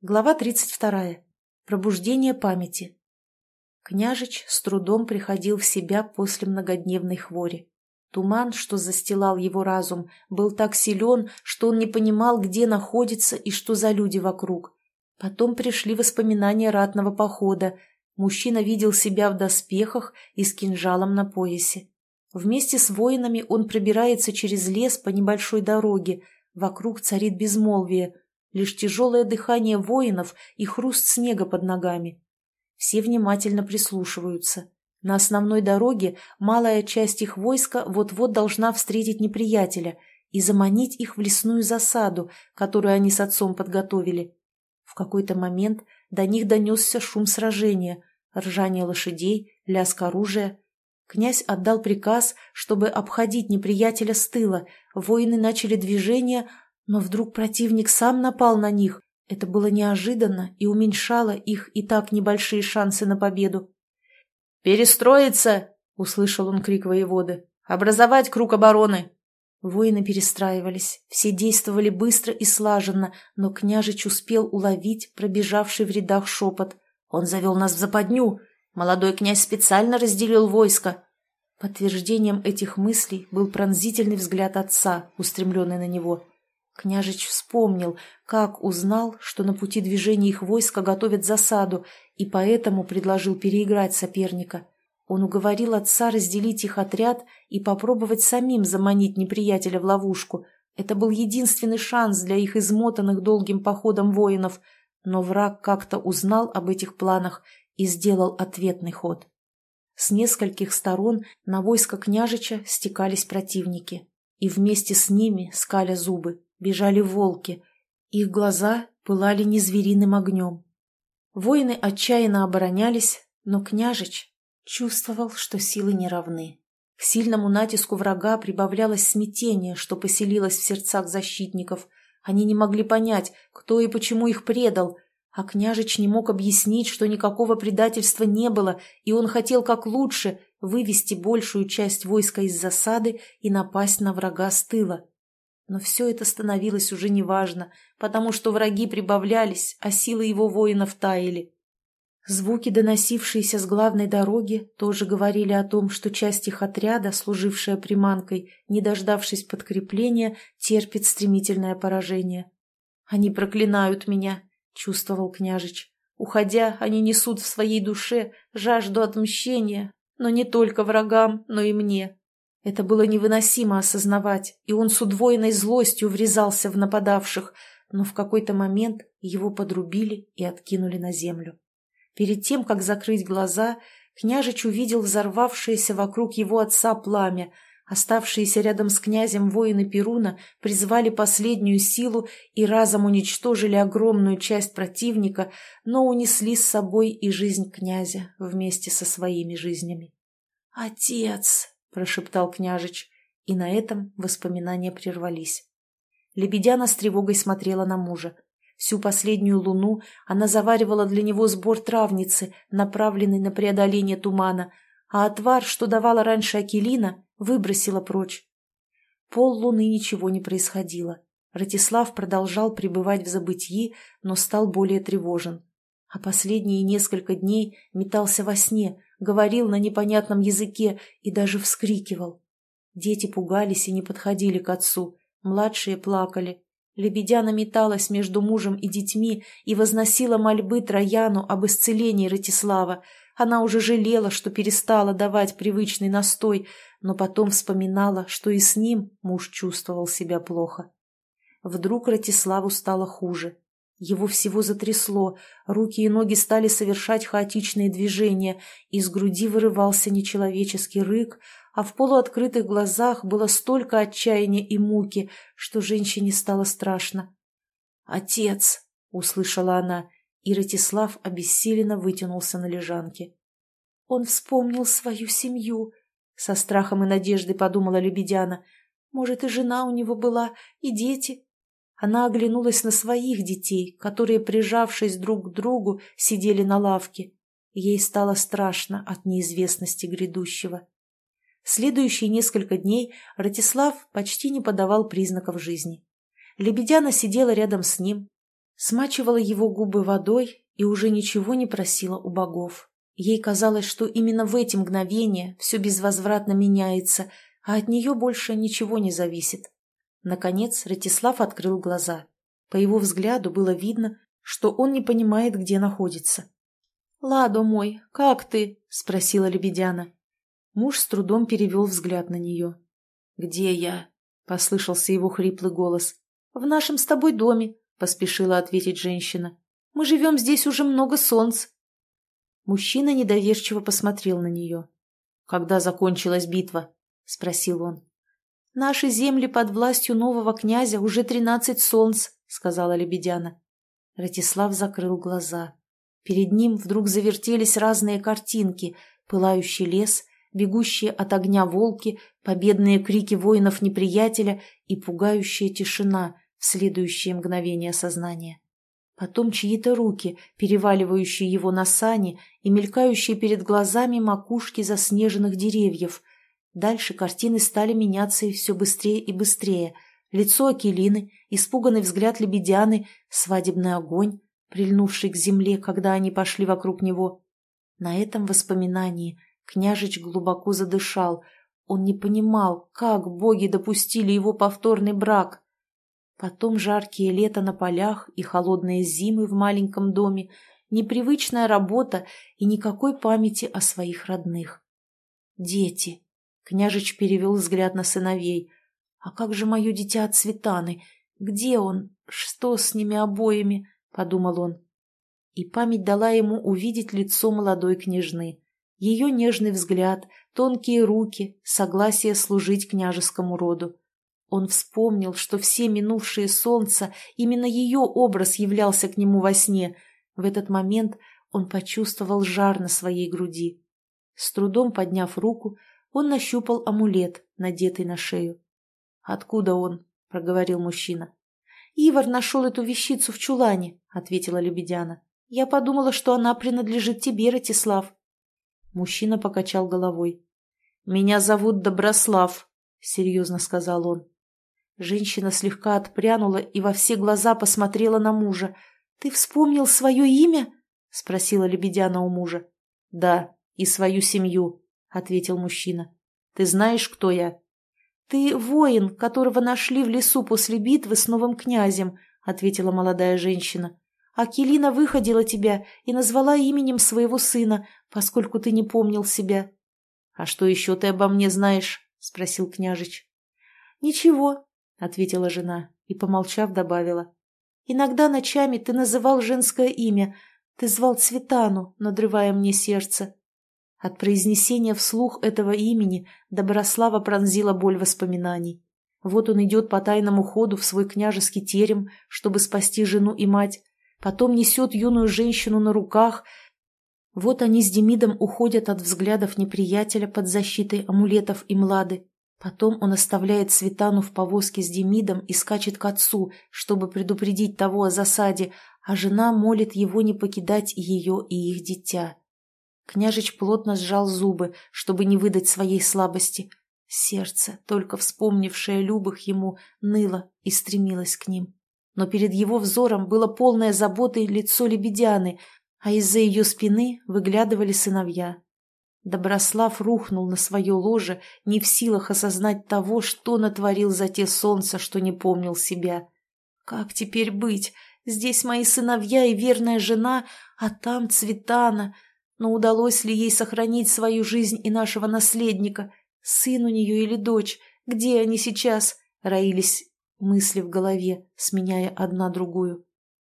Глава 32. Пробуждение памяти. Княжич с трудом приходил в себя после многодневной хвори. Туман, что застилал его разум, был так силен, что он не понимал, где находится и что за люди вокруг. Потом пришли воспоминания ратного похода. Мужчина видел себя в доспехах и с кинжалом на поясе. Вместе с воинами он пробирается через лес по небольшой дороге. Вокруг царит безмолвие – лишь тяжелое дыхание воинов и хруст снега под ногами. Все внимательно прислушиваются. На основной дороге малая часть их войска вот-вот должна встретить неприятеля и заманить их в лесную засаду, которую они с отцом подготовили. В какой-то момент до них донесся шум сражения, ржание лошадей, лязг оружия. Князь отдал приказ, чтобы обходить неприятеля с тыла. Воины начали движение, но вдруг противник сам напал на них. Это было неожиданно и уменьшало их и так небольшие шансы на победу. «Перестроиться!» — услышал он крик воеводы. «Образовать круг обороны!» Воины перестраивались, все действовали быстро и слаженно, но княжич успел уловить пробежавший в рядах шепот. «Он завел нас в западню! Молодой князь специально разделил войско!» Подтверждением этих мыслей был пронзительный взгляд отца, устремленный на него. Княжич вспомнил, как узнал, что на пути движения их войска готовят засаду, и поэтому предложил переиграть соперника. Он уговорил отца разделить их отряд и попробовать самим заманить неприятеля в ловушку. Это был единственный шанс для их измотанных долгим походом воинов, но враг как-то узнал об этих планах и сделал ответный ход. С нескольких сторон на войско княжича стекались противники, и вместе с ними, скаля зубы, бежали волки. Их глаза пылали незвериным огнем. Воины отчаянно оборонялись, но княжич чувствовал, что силы не равны. К сильному натиску врага прибавлялось смятение, что поселилось в сердцах защитников. Они не могли понять, кто и почему их предал, а княжич не мог объяснить, что никакого предательства не было, и он хотел как лучше вывести большую часть войска из засады и напасть на врага с тыла. Но все это становилось уже неважно, потому что враги прибавлялись, а силы его воинов таяли. Звуки, доносившиеся с главной дороги, тоже говорили о том, что часть их отряда, служившая приманкой, не дождавшись подкрепления, терпит стремительное поражение. «Они проклинают меня», — чувствовал княжич. «Уходя, они несут в своей душе жажду отмщения, но не только врагам, но и мне». Это было невыносимо осознавать, и он с удвоенной злостью врезался в нападавших, но в какой-то момент его подрубили и откинули на землю. Перед тем, как закрыть глаза, княжич увидел взорвавшееся вокруг его отца пламя. Оставшиеся рядом с князем воины Перуна призвали последнюю силу и разом уничтожили огромную часть противника, но унесли с собой и жизнь князя вместе со своими жизнями. «Отец!» — прошептал княжич, и на этом воспоминания прервались. Лебедяна с тревогой смотрела на мужа. Всю последнюю луну она заваривала для него сбор травницы, направленный на преодоление тумана, а отвар, что давала раньше Акелина, выбросила прочь. Пол луны ничего не происходило. Ратислав продолжал пребывать в забытии, но стал более тревожен. А последние несколько дней метался во сне, говорил на непонятном языке и даже вскрикивал. Дети пугались и не подходили к отцу, младшие плакали. Лебедяна металась между мужем и детьми и возносила мольбы Трояну об исцелении Ратислава. Она уже жалела, что перестала давать привычный настой, но потом вспоминала, что и с ним муж чувствовал себя плохо. Вдруг Ратиславу стало хуже. Его всего затрясло, руки и ноги стали совершать хаотичные движения, из груди вырывался нечеловеческий рык, а в полуоткрытых глазах было столько отчаяния и муки, что женщине стало страшно. «Отец!» — услышала она, и Ратислав обессиленно вытянулся на лежанке. «Он вспомнил свою семью», — со страхом и надеждой подумала Лебедяна. «Может, и жена у него была, и дети, она оглянулась на своих детей, которые, прижавшись друг к другу, сидели на лавке. Ей стало страшно от неизвестности грядущего. Следующие несколько дней Ратислав почти не подавал признаков жизни. Лебедяна сидела рядом с ним. смачивала его губы водой и уже ничего не просила у богов. Ей казалось, что именно в эти мгновения все безвозвратно меняется, а от нее больше ничего не зависит. Наконец Ратислав открыл глаза. По его взгляду было видно, что он не понимает, где находится. «Ладо мой, как ты?» — спросила Лебедяна. Муж с трудом перевел взгляд на нее. «Где я?» — послышался его хриплый голос. «В нашем с тобой доме», — поспешила ответить женщина. «Мы живем здесь уже много солнц». Мужчина недоверчиво посмотрел на нее. «Когда закончилась битва?» — спросил он. «Наши земли под властью нового князя уже тринадцать солнц», — сказала Лебедяна. Ратислав закрыл глаза. Перед ним вдруг завертелись разные картинки — пылающий лес, бегущие от огня волки, победные крики воинов неприятеля и пугающая тишина в следующее мгновение сознания. Потом чьи-то руки, переваливающие его на сани и мелькающие перед глазами макушки заснеженных деревьев. Дальше картины стали меняться и все быстрее и быстрее. Лицо Акелины, испуганный взгляд Лебедяны, свадебный огонь, прильнувший к земле, когда они пошли вокруг него. На этом воспоминании княжич глубоко задышал. Он не понимал, как боги допустили его повторный брак. Потом жаркие лета на полях и холодные зимы в маленьком доме, непривычная работа и никакой памяти о своих родных. Дети. Княжич перевел взгляд на сыновей. А как же мое дитя от Светаны? Где он? Что с ними обоими? — подумал он. И память дала ему увидеть лицо молодой княжны. Ее нежный взгляд, тонкие руки, согласие служить княжескому роду. Он вспомнил, что все минувшие солнца, именно ее образ являлся к нему во сне. В этот момент он почувствовал жар на своей груди. С трудом подняв руку, он нащупал амулет, надетый на шею. «Откуда он?» — проговорил мужчина. «Ивар нашел эту вещицу в чулане», — ответила Лебедяна. «Я подумала, что она принадлежит тебе, Ратислав». Мужчина покачал головой. «Меня зовут Доброслав», — серьезно сказал он. Женщина слегка отпрянула и во все глаза посмотрела на мужа. «Ты вспомнил свое имя?» — спросила Лебедяна у мужа. «Да, и свою семью», — ответил мужчина. «Ты знаешь, кто я?» «Ты воин, которого нашли в лесу после битвы с новым князем», — ответила молодая женщина. «Акелина выходила тебя и назвала именем своего сына, поскольку ты не помнил себя». «А что еще ты обо мне знаешь?» — спросил княжич. «Ничего», — ответила жена и, помолчав, добавила. «Иногда ночами ты называл женское имя. Ты звал Цветану, надрывая мне сердце. От произнесения вслух этого имени Доброслава пронзила боль воспоминаний. Вот он идет по тайному ходу в свой княжеский терем, чтобы спасти жену и мать, потом несет юную женщину на руках. Вот они с Демидом уходят от взглядов неприятеля под защитой амулетов и млады. Потом он оставляет Светану в повозке с Демидом и скачет к отцу, чтобы предупредить того о засаде, а жена молит его не покидать ее и их дитя. Княжич плотно сжал зубы, чтобы не выдать своей слабости. Сердце, только вспомнившее любых ему, ныло и стремилось к ним. Но перед его взором было полное заботой лицо лебедяны, а из-за ее спины выглядывали сыновья. Доброслав рухнул на свое ложе, не в силах осознать того, что натворил за те солнца, что не помнил себя. «Как теперь быть? Здесь мои сыновья и верная жена, а там Цветана!» Но удалось ли ей сохранить свою жизнь и нашего наследника? Сын у нее или дочь? Где они сейчас? Роились мысли в голове, сменяя одна другую.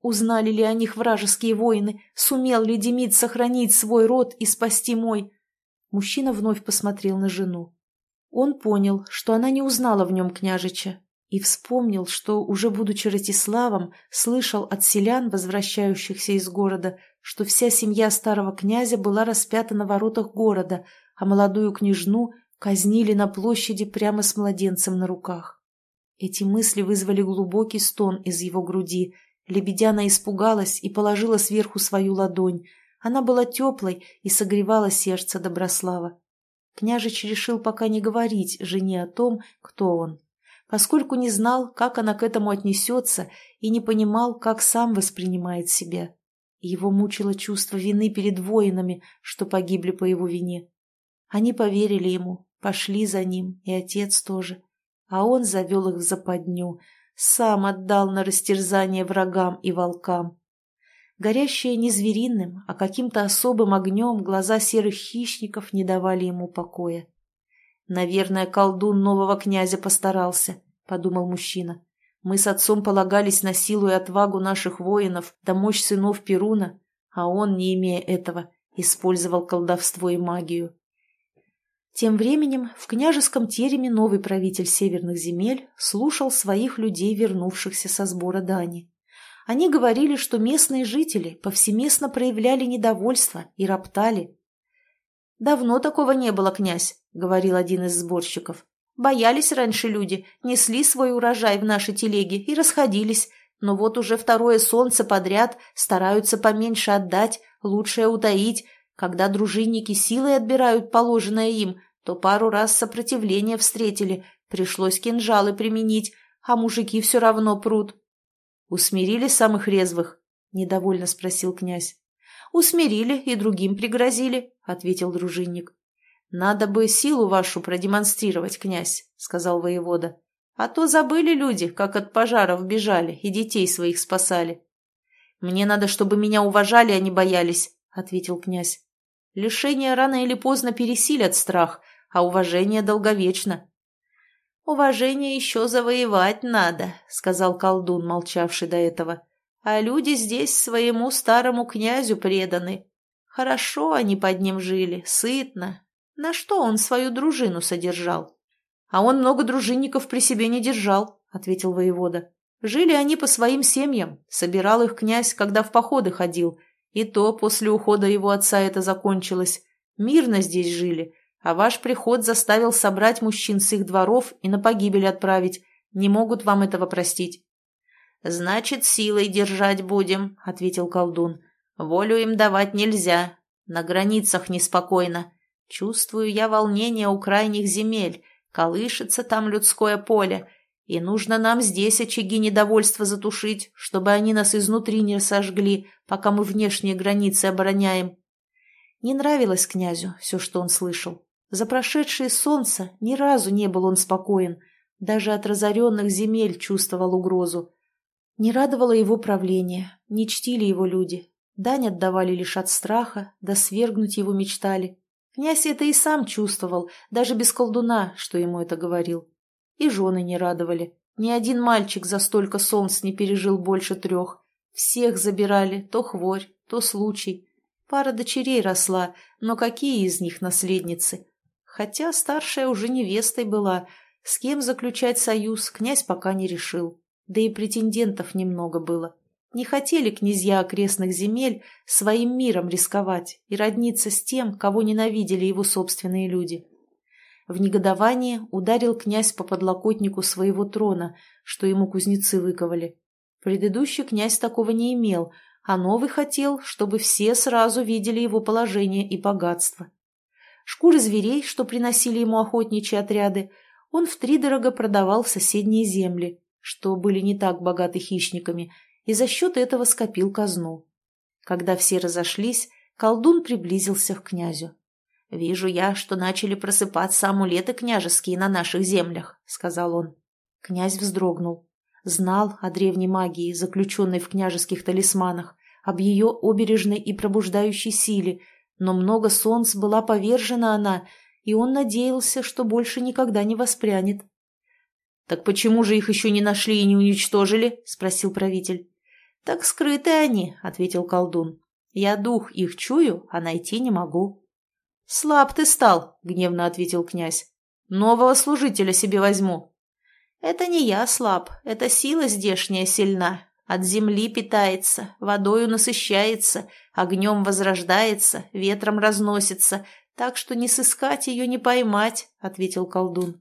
Узнали ли о них вражеские воины? Сумел ли Демид сохранить свой род и спасти мой? Мужчина вновь посмотрел на жену. Он понял, что она не узнала в нем княжича, и вспомнил, что, уже будучи Ратиславом, слышал от селян, возвращающихся из города, что вся семья старого князя была распята на воротах города, а молодую княжну казнили на площади прямо с младенцем на руках. Эти мысли вызвали глубокий стон из его груди. Лебедяна испугалась и положила сверху свою ладонь. Она была теплой и согревала сердце Доброслава. Княжич решил пока не говорить жене о том, кто он. Поскольку не знал, как она к этому отнесется, и не понимал, как сам воспринимает себя. Его мучило чувство вины перед воинами, что погибли по его вине. Они поверили ему, пошли за ним, и отец тоже. А он завел их в западню, сам отдал на растерзание врагам и волкам. Горящие не звериным, а каким-то особым огнем глаза серых хищников не давали ему покоя. «Наверное, колдун нового князя постарался», — подумал мужчина. «Мы с отцом полагались на силу и отвагу наших воинов, да мощь сынов Перуна, а он, не имея этого, использовал колдовство и магию. Тем временем в княжеском тереме новый правитель северных земель слушал своих людей, вернувшихся со сбора дани. Они говорили, что местные жители повсеместно проявляли недовольство и роптали. «Давно такого не было, князь», — говорил один из сборщиков. «Боялись раньше люди, несли свой урожай в наши телеги и расходились, но вот уже второе солнце подряд стараются поменьше отдать, лучшее утаить, когда дружинники силой отбирают положенное им, то пару раз сопротивление встретили, пришлось кинжалы применить, а мужики все равно прут. «Усмирили самых резвых?» — недовольно спросил князь. «Усмирили и другим пригрозили», — ответил дружинник. «Надо бы силу вашу продемонстрировать, князь», — сказал воевода. «А то забыли люди, как от пожаров бежали и детей своих спасали». «Мне надо, чтобы меня уважали, а не боялись», — ответил князь. «Лишения рано или поздно пересилят страх, а уважение долговечно». «Уважение еще завоевать надо», — сказал колдун, молчавший до этого. «А люди здесь своему старому князю преданы. Хорошо они под ним жили, сытно. На что он свою дружину содержал?» «А он много дружинников при себе не держал», — ответил воевода. «Жили они по своим семьям, собирал их князь, когда в походы ходил, и то после ухода его отца это закончилось. Мирно здесь жили, а ваш приход заставил собрать мужчин с их дворов и на погибель отправить. Не могут вам этого простить». «Значит, силой держать будем», — ответил колдун. «Волю им давать нельзя. На границах неспокойно. Чувствую я волнение у крайних земель. Колышется там людское поле. И нужно нам здесь очаги недовольства затушить, чтобы они нас изнутри не сожгли, пока мы внешние границы обороняем. Не нравилось князю все, что он слышал. За прошедшее солнце ни разу не был он спокоен, даже от разоренных земель чувствовал угрозу. Не радовало его правление, не чтили его люди. Дань отдавали лишь от страха, да свергнуть его мечтали. Князь это и сам чувствовал, даже без колдуна, что ему это говорил. И жены не радовали. Ни один мальчик за столько солнц не пережил больше трех. Всех забирали, то хворь, то случай. Пара дочерей росла, но какие из них наследницы? Хотя старшая уже невестой была. С кем заключать союз, князь пока не решил. Да и претендентов немного было. Не хотели князья окрестных земель своим миром рисковать и родниться с тем, кого ненавидели его собственные люди. В негодовании ударил князь по подлокотнику своего трона, что ему кузнецы выковали. Предыдущий князь такого не имел, а новый хотел, чтобы все сразу видели его положение и богатство. Шкуры зверей, что приносили ему охотничьи отряды, он втридорого продавал в соседние земли, что были не так богаты хищниками, и за счет этого скопил казну. Когда все разошлись, колдун приблизился к князю. «Вижу я, что начали просыпаться амулеты княжеские на наших землях», — сказал он. Князь вздрогнул. Знал о древней магии, заключенной в княжеских талисманах, об ее обережной и пробуждающей силе, но много солнц была повержена она, и он надеялся, что больше никогда не воспрянет. «Так почему же их еще не нашли и не уничтожили?» — спросил правитель. «Так скрыты они», — ответил колдун. «Я дух их чую, а найти не могу». «Слаб ты стал», — гневно ответил князь. «Нового служителя себе возьму». «Это не я слаб, это сила здешняя сильна. От земли питается, водою насыщается, огнем возрождается, ветром разносится, так что не сыскать ее, не поймать», — ответил колдун.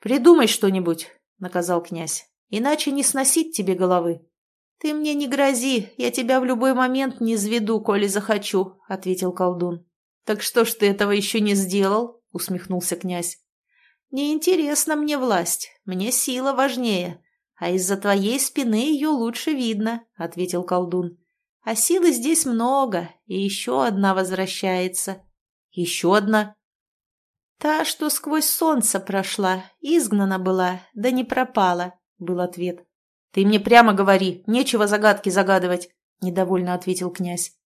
«Придумай что-нибудь», — наказал князь, — «иначе не сносить тебе головы». «Ты мне не грози, я тебя в любой момент не зведу, коли захочу», — ответил колдун. «Так что ж ты этого еще не сделал?» — усмехнулся князь. «Неинтересна мне власть, мне сила важнее, а из-за твоей спины ее лучше видно», — ответил колдун. «А силы здесь много, и еще одна возвращается». «Еще одна?» «Та, что сквозь солнце прошла, изгнана была, да не пропала», — был ответ. «Ты мне прямо говори, нечего загадки загадывать», — недовольно ответил князь.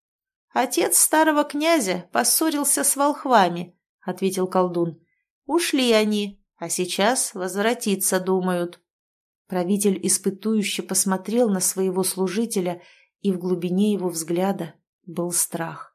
«Отец старого князя поссорился с волхвами», — ответил колдун. «Ушли они, а сейчас возвратиться думают». Правитель испытующе посмотрел на своего служителя, и в глубине его взгляда был страх.